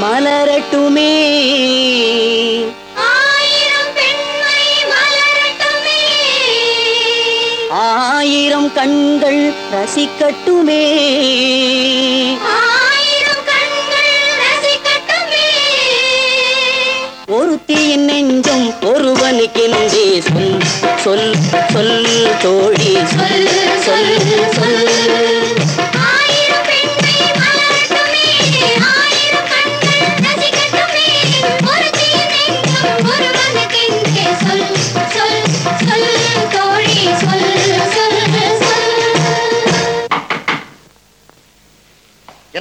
மலரட்டுமே. ஆயிரம் கண்கள் ரசிக்கட்டுமே. ஒருத்தியின் நெஞ்சம் ஒருவனுக்கென்றே சொல் சொல் சொல் தோழி. சொல் சொல் சொல்.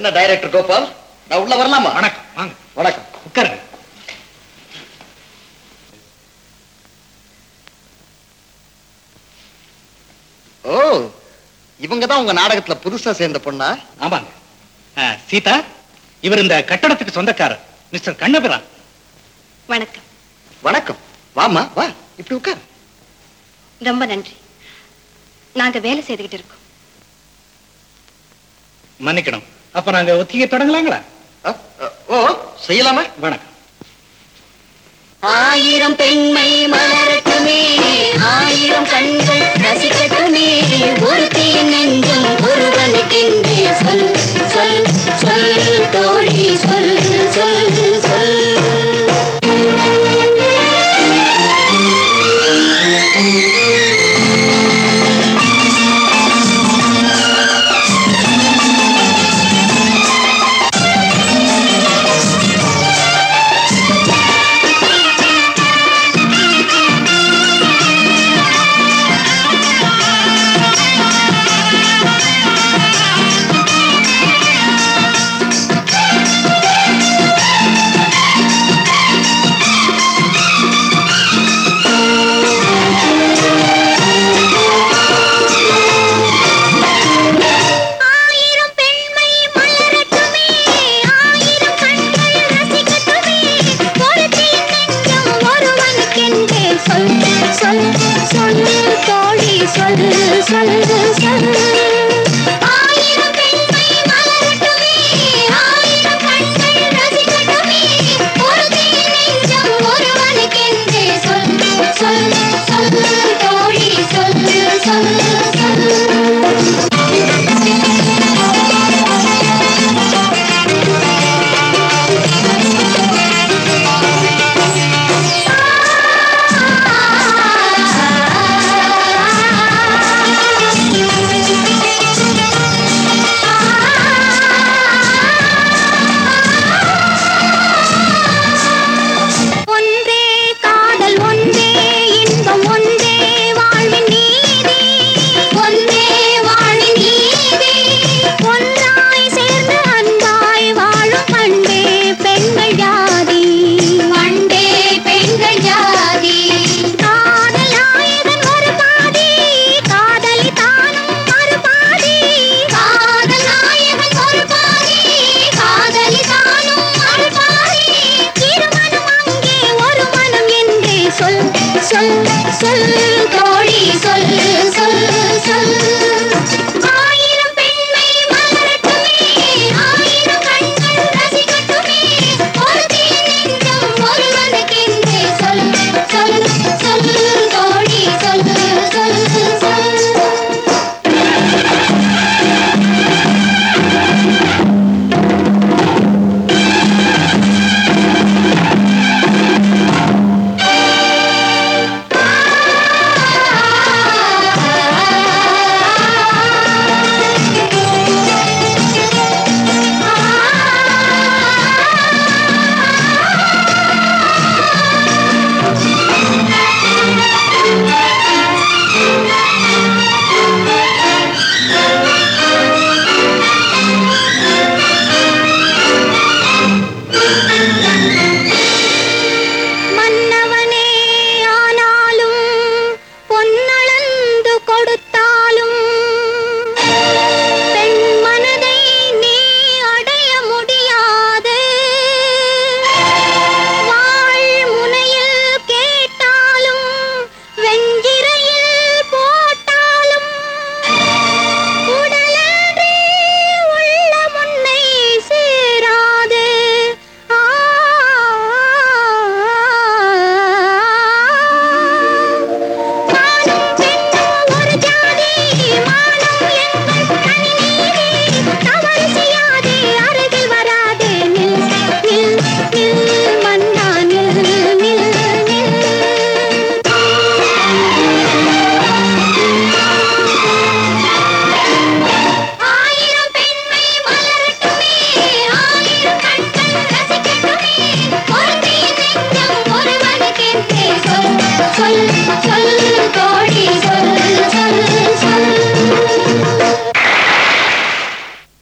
என்ன டைரக்டர் கோபால்? நான் உள்ள வரலாமா? வணக்கம் வாங்க. வணக்கம். உட்காருங்க. ஓ இவங்க தான் உங்க நாடகத்துல புதுசா சேர்ந்த பொண்ணா? ஆமாங்க. சீதா இவர் இந்த கட்டடத்துக்கு சொந்தக்காரர் மிஸ்டர் கண்ணபிரான் வணக்கம். வணக்கம். வாமா வா இப்படி உட்கார். ரொம்ப நன்றி. நாங்க வேலை செய்துகிட்டு இருக்கோம். மன்னிக்கணும். அப்ப நாங்க ஒத்திகை தொடங்கலாங்களா? ஓ செய்யலாமா? வணக்கம். ஆயிரம் பெண்மை சொல் சொல் சொல் தோழி சொல்.